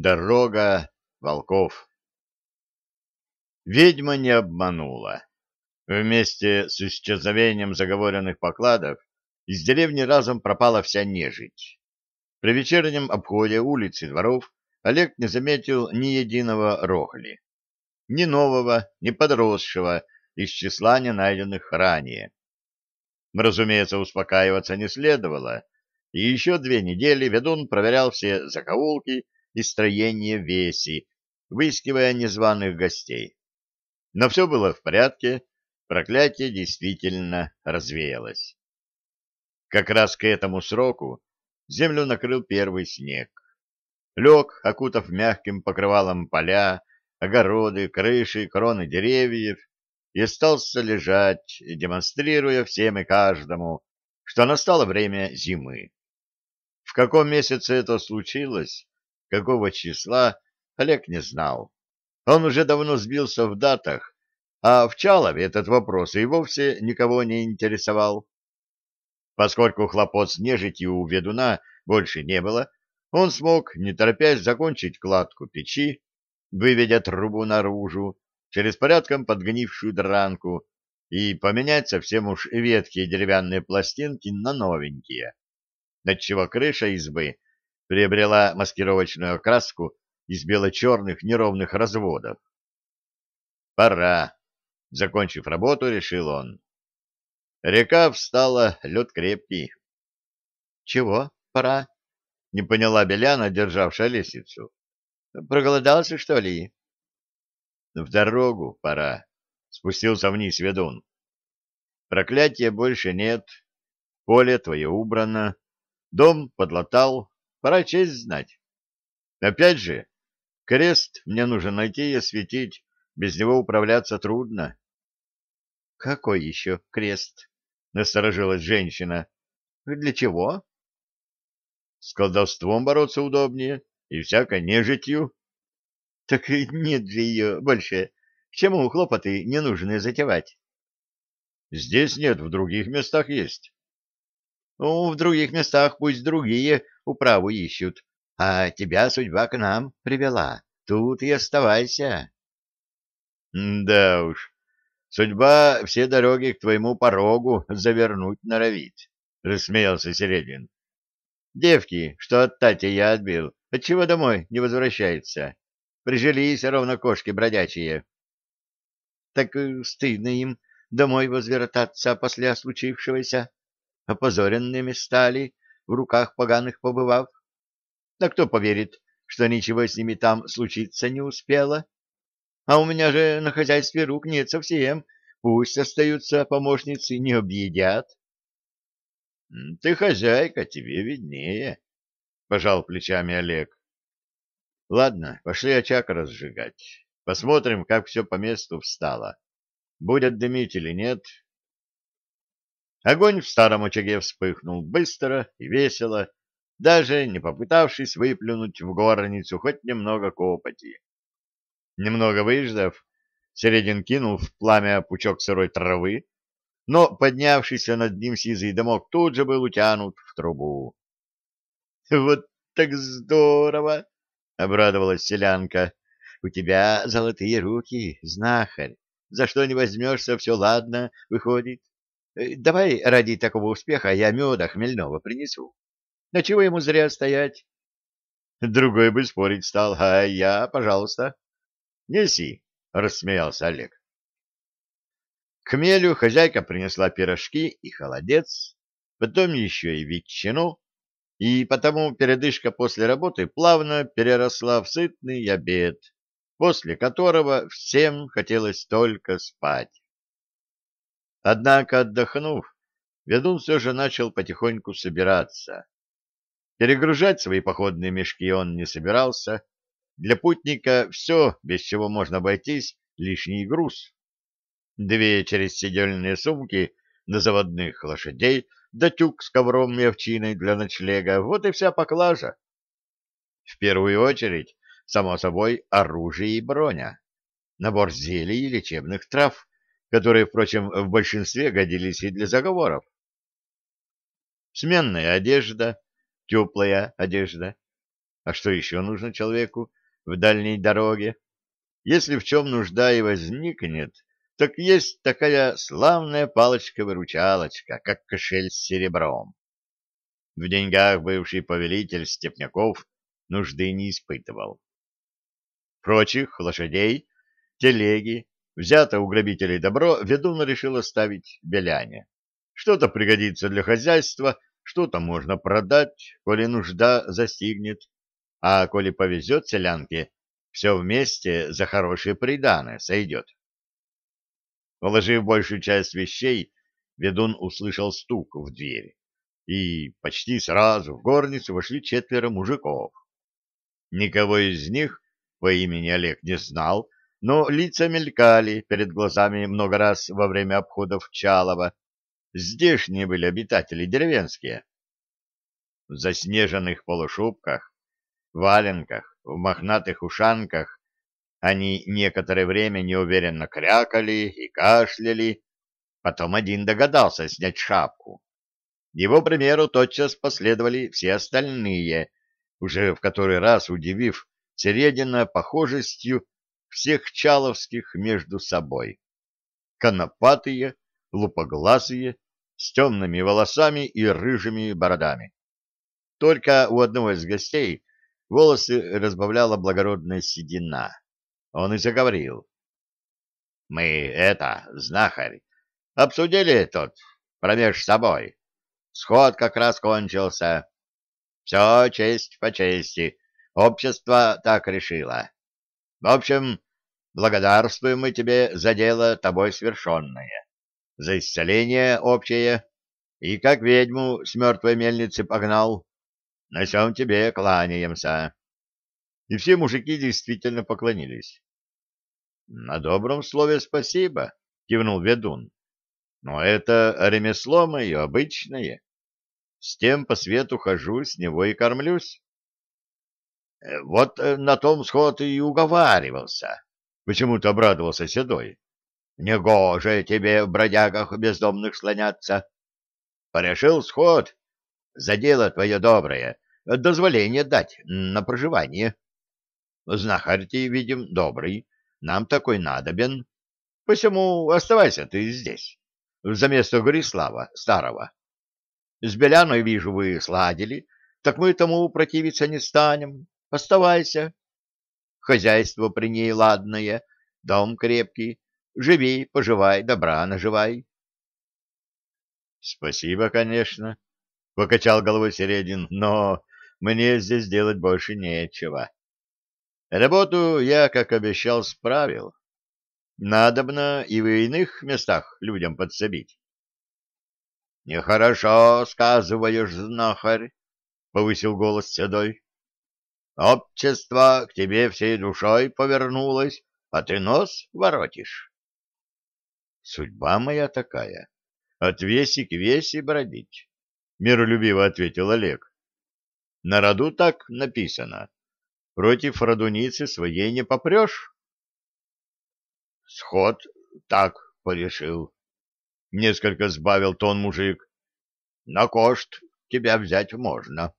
Дорога волков. Ведьма не обманула. Вместе с исчезновением заговоренных покладов из деревни разом пропала вся нежить. При вечернем обходе улиц и дворов Олег не заметил ни единого рохли. Ни нового, ни подросшего из числа не найденных ранее. Разумеется, успокаиваться не следовало, и еще две недели ведун проверял все закоулки и строение веси, выискивая незваных гостей. Но все было в порядке, проклятие действительно развеялось. Как раз к этому сроку землю накрыл первый снег. Лег, окутав мягким покрывалом поля, огороды, крыши, кроны деревьев, и остался лежать, демонстрируя всем и каждому, что настало время зимы. В каком месяце это случилось, какого числа, Олег не знал. Он уже давно сбился в датах, а в Чалове этот вопрос и вовсе никого не интересовал. Поскольку хлопот с нежитью у ведуна больше не было, он смог, не торопясь, закончить кладку печи, выведя трубу наружу, через порядком подгнившую дранку, и поменять совсем уж ветхие деревянные пластинки на новенькие, отчего крыша избы приобрела маскировочную окраску из бело-черных неровных разводов. «Пора», — закончив работу, решил он. Река встала, лед крепкий. «Чего пора?» — не поняла Беляна, державшая лестницу. «Проголодался, что ли?» «В дорогу пора», — спустился вниз ведун. «Проклятия больше нет, поле твое убрано, дом подлатал, Пора честь знать. Опять же, крест мне нужно найти и осветить, без него управляться трудно. — Какой еще крест? — насторожилась женщина. — Для чего? — С колдовством бороться удобнее и всякой нежитью. — Так нет же ее больше. К чему хлопоты ненужные затевать? — Здесь нет, в других местах есть. — Ну, в других местах пусть другие управу ищут, а тебя судьба к нам привела. Тут и оставайся. — Да уж, судьба все дороги к твоему порогу завернуть норовит, — рассмеялся Середин. — Девки, что от Тати я отбил, отчего домой не возвращаются? Прижились ровно кошки бродячие. — Так э, стыдно им домой возвертаться после случившегося. Опозоренными стали, в руках поганых побывав? Да кто поверит, что ничего с ними там случиться не успело? А у меня же на хозяйстве рук нет совсем, пусть остаются помощницы, не объедят. — Ты хозяйка, тебе виднее, — пожал плечами Олег. — Ладно, пошли очаг разжигать. Посмотрим, как все по месту встало. Будет дымить или нет, Огонь в старом очаге вспыхнул быстро и весело, даже не попытавшись выплюнуть в горницу хоть немного копоти. Немного выждав, Середин кинул в пламя пучок сырой травы, но поднявшийся над ним сизый дымок тут же был утянут в трубу. — Вот так здорово! — обрадовалась селянка. — У тебя золотые руки, знахарь. За что не возьмешься, все ладно, выходит. Э, давай ради такого успеха я меда хмельного принесу. На чего ему зря стоять? Другой бы спорить стал, а я, пожалуйста. Неси, рассмеялся Олег. К хмелю хозяйка принесла пирожки и холодец, потом еще и ветчину, и потому передышка после работы плавно переросла в сытный обед, после которого всем хотелось только спать. Однако, отдохнув, ведун все же начал потихоньку собираться. Перегружать свои походные мешки он не собирался. Для путника все, без чего можно обойтись, лишний груз. Две через седельные сумки на заводных лошадей, да тюк с ковром и овчиной для ночлега, вот и вся поклажа. В первую очередь, само собой, оружие и броня, набор зелий и лечебных трав, которые, впрочем, в большинстве годились и для заговоров. Сменная одежда, теплая одежда, А что еще нужно человеку в дальней дороге? Если в чем нужда и возникнет, так есть такая славная палочка-выручалочка, как кошель с серебром. В деньгах бывший повелитель Степняков нужды не испытывал. Прочих лошадей, телеги, взято у грабителей добро, ведун решил оставить беляне. Что-то пригодится для хозяйства, что-то можно продать, коли нужда застигнет, а коли повезет селянке, все вместе за хорошие приданы сойдет. Положив большую часть вещей, ведун услышал стук в дверь и почти сразу в горницу вошли четверо мужиков. Никого из них по имени Олег не знал, но лица мелькали перед глазами много раз во время обходов Чалова. Здешние были обитатели деревенские. В заснеженных полушубках, валенках, в мохнатых ушанках они некоторое время неуверенно крякали и кашляли, потом один догадался снять шапку. Его примеру тотчас последовали все остальные, уже в который раз удивив Середина похожестью всех чаловских между собой. Конопатые, лупоглазые, с темными волосами и рыжими бородами. Только у одного из гостей волосы разбавляла благородная седина. Он и заговорил. — Мы это, знахарь, обсудили тут промеж собой. Сход как раз кончился. Все честь по чести. Общество так решило. В общем, благодарствуем мы тебе за дело тобой свершенное, за исцеление общее, и как ведьму с мертвой мельницы погнал. На всем тебе кланяемся. И все мужики действительно поклонились. — На добром слове спасибо, — кивнул ведун. — Но это ремесло мое обычное. С тем по свету хожу, с него и кормлюсь. Э, — Вот э, на том сход и уговаривался, — почему-то обрадовался Седой. — Негоже тебе в бродягах бездомных слоняться. Порешил сход, за дело твое доброе, дозволение дать на проживание. Знахарь ты, видим, добрый, нам такой надобен. Посему оставайся ты здесь, за место Горислава старого. С Беляной, вижу, вы сладили, так мы тому противиться не станем. Оставайся. Хозяйство при ней ладное, дом крепкий. Живи, поживай, добра наживай. Спасибо, конечно, — покачал головой Середин, — но мне здесь делать больше нечего. Работу я, как обещал, справил. Надобно и в иных местах людям подсобить. — Нехорошо сказываешь, знахарь, — повысил голос седой. — Общество к тебе всей душой повернулось, а ты нос воротишь. — Судьба моя такая, от веси к веси бродить, — миролюбиво ответил Олег. — На роду так написано. Против родуницы своей не попрешь. — Сход так порешил, — несколько сбавил тон мужик. — На кошт тебя взять можно.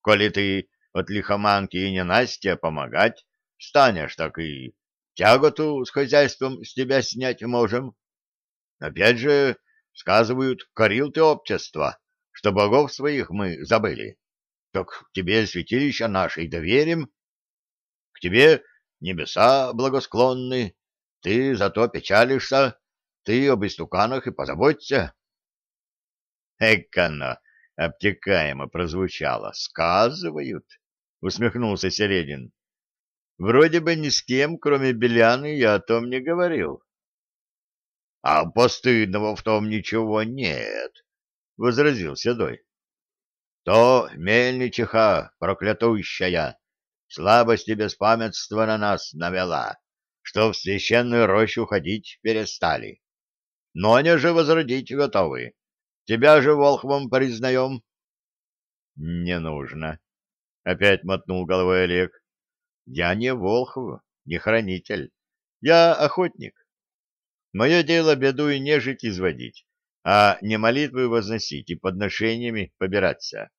Коли ты от лихоманки и ненастья помогать станешь, так и тяготу с хозяйством с тебя снять можем. Опять же, сказывают, корил ты общество, что богов своих мы забыли. Так тебе святилища нашей доверим. К тебе небеса благосклонны, ты зато печалишься, ты об истуканах и позаботься. Эконо обтекаемо прозвучало. Сказывают, усмехнулся Середин. Вроде бы ни с кем, кроме Беляны, я о том не говорил. — А постыдного в том ничего нет, — возразил Седой. — То мельничиха проклятущая, слабость и беспамятство на нас навела, что в священную рощу ходить перестали. Но они же возродить готовы. Тебя же волхвом признаем. — Не нужно, — опять мотнул головой Олег. — Я не волхв, не хранитель. Я охотник. Мое дело беду и нежить изводить, а не молитвы возносить и подношениями побираться.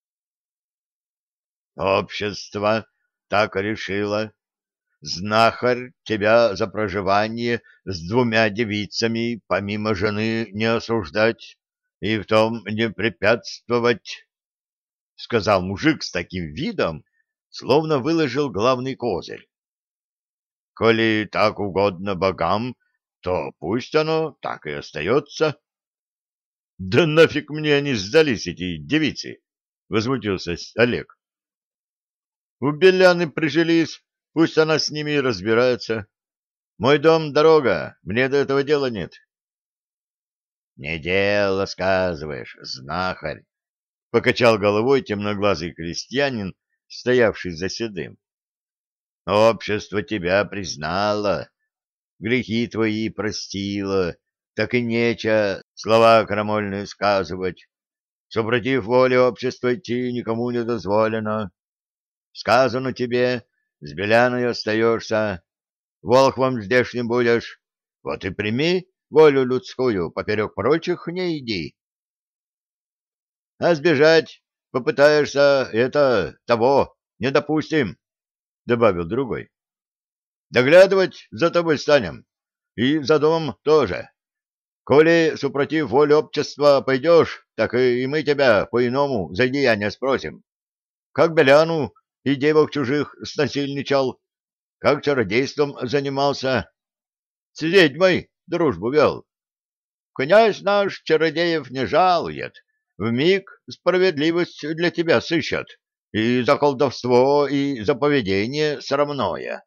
Общество так решило. Знахарь тебя за проживание с двумя девицами помимо жены не осуждать и в том не препятствовать, — сказал мужик с таким видом, словно выложил главный козырь. — Коли так угодно богам, то пусть оно так и остается. — Да нафиг мне они сдались, эти девицы! — возмутился Олег. — У Беляны прижились, пусть она с ними и разбирается. Мой дом — дорога, мне до этого дела нет. — Не дело, сказываешь, знахарь, — покачал головой темноглазый крестьянин, стоявший за седым. — Общество тебя признало, грехи твои простило, так и нече слова крамольные сказывать. Супротив воли общества идти никому не дозволено. Сказано тебе, с Беляной остаешься, волхвом здешним будешь, вот и прими волю людскую, поперек прочих не иди. А сбежать попытаешься, это того, не допустим, — добавил другой. Доглядывать за тобой станем, и за домом тоже. Коли, супротив воли общества, пойдешь, так и мы тебя по-иному за деяния спросим. Как Беляну и девок чужих снасильничал, как чародейством занимался, с ведьмой дружбу вел. Князь наш чародеев не жалует, в миг справедливость для тебя сыщет, и за колдовство, и за поведение срамное.